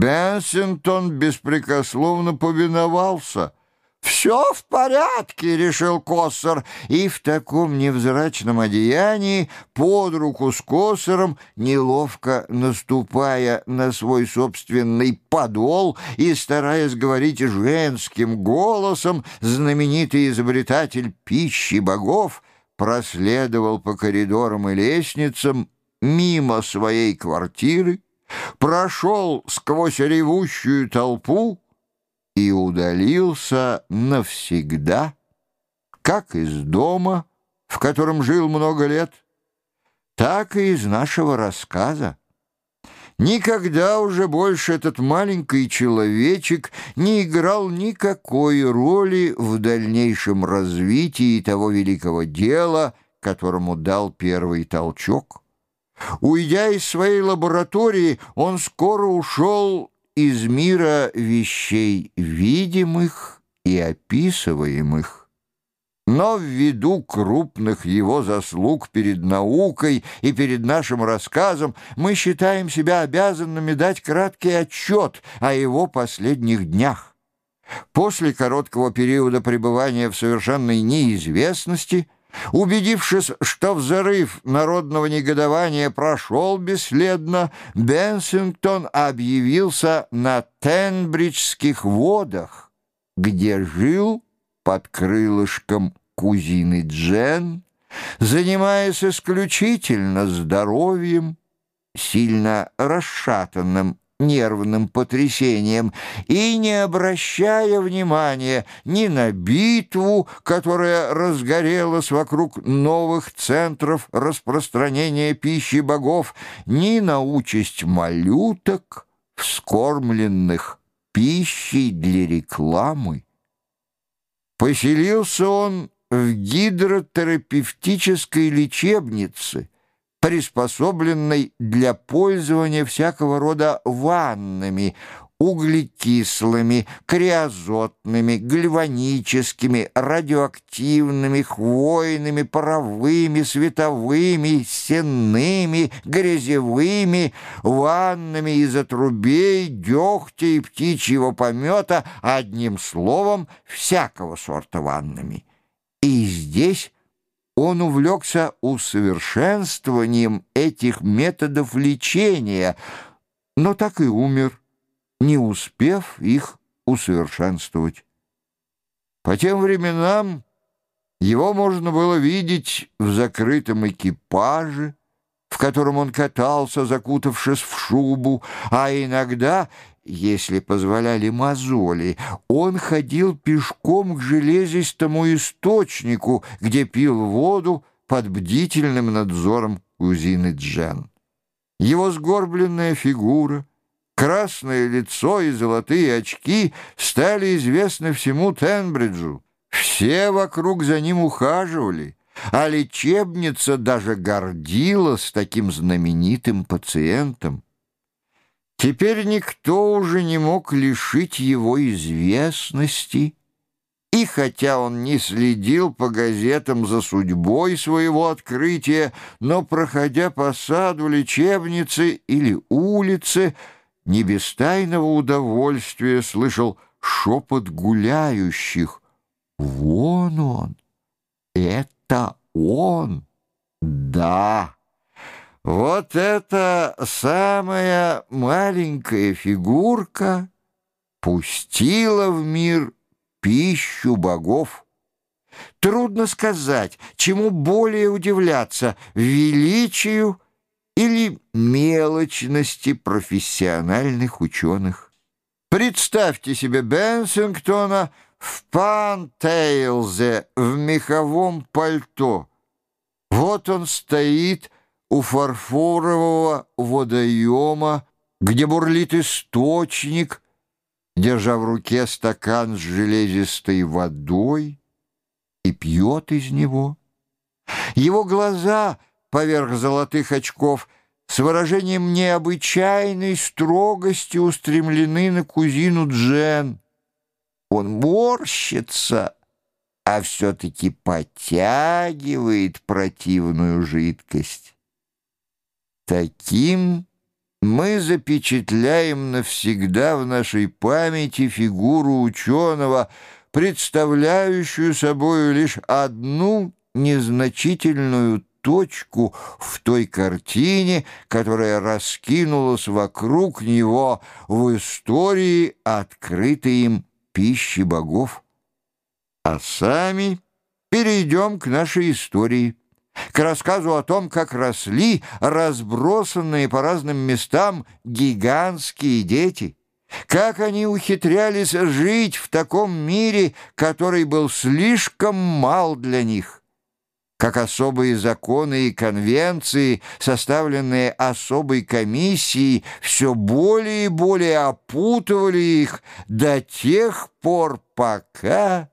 Бенсингтон беспрекословно повиновался. «Все в порядке», — решил Коссор, и в таком невзрачном одеянии под руку с Коссором, неловко наступая на свой собственный подол и стараясь говорить женским голосом, знаменитый изобретатель пищи богов проследовал по коридорам и лестницам мимо своей квартиры, прошел сквозь ревущую толпу и удалился навсегда, как из дома, в котором жил много лет, так и из нашего рассказа. Никогда уже больше этот маленький человечек не играл никакой роли в дальнейшем развитии того великого дела, которому дал первый толчок. Уйдя из своей лаборатории, он скоро ушел из мира вещей видимых и описываемых. Но ввиду крупных его заслуг перед наукой и перед нашим рассказом мы считаем себя обязанными дать краткий отчет о его последних днях. После короткого периода пребывания в совершенной неизвестности – Убедившись, что взрыв народного негодования прошел бесследно, Бенсингтон объявился на Тенбриджских водах, где жил под крылышком кузины Джен, занимаясь исключительно здоровьем, сильно расшатанным нервным потрясением и не обращая внимания ни на битву, которая разгорелась вокруг новых центров распространения пищи богов, ни на участь малюток, вскормленных пищей для рекламы. Поселился он в гидротерапевтической лечебнице, приспособленной для пользования всякого рода ваннами, углекислыми, криозотными, гальваническими, радиоактивными, хвойными, паровыми, световыми, сенными, грязевыми, ваннами из отрубей, дегтя и птичьего помета, одним словом, всякого сорта ваннами. И здесь он увлекся усовершенствованием этих методов лечения, но так и умер, не успев их усовершенствовать. По тем временам его можно было видеть в закрытом экипаже, в котором он катался, закутавшись в шубу, а иногда если позволяли мозоли, он ходил пешком к железистому источнику, где пил воду под бдительным надзором кузины Джен. Его сгорбленная фигура, красное лицо и золотые очки стали известны всему Тенбриджу. Все вокруг за ним ухаживали, а лечебница даже гордилась таким знаменитым пациентом. Теперь никто уже не мог лишить его известности, и хотя он не следил по газетам за судьбой своего открытия, но, проходя по саду лечебницы или улице, не без тайного удовольствия слышал шепот гуляющих. «Вон он! Это он! Да!» Вот эта самая маленькая фигурка пустила в мир пищу богов. Трудно сказать, чему более удивляться — величию или мелочности профессиональных ученых. Представьте себе Бенсингтона в пантейлзе в меховом пальто. Вот он стоит — у фарфорового водоема, где бурлит источник, держа в руке стакан с железистой водой и пьет из него. Его глаза поверх золотых очков с выражением необычайной строгости устремлены на кузину Джен. Он морщится, а все-таки подтягивает противную жидкость. Таким мы запечатляем навсегда в нашей памяти фигуру ученого, представляющую собою лишь одну незначительную точку в той картине, которая раскинулась вокруг него в истории, открытой им пищи богов. А сами перейдем к нашей истории, к рассказу о том, как росли разбросанные по разным местам гигантские дети, как они ухитрялись жить в таком мире, который был слишком мал для них как особые законы и конвенции, составленные особой комиссией, все более и более опутывали их до тех пор, пока...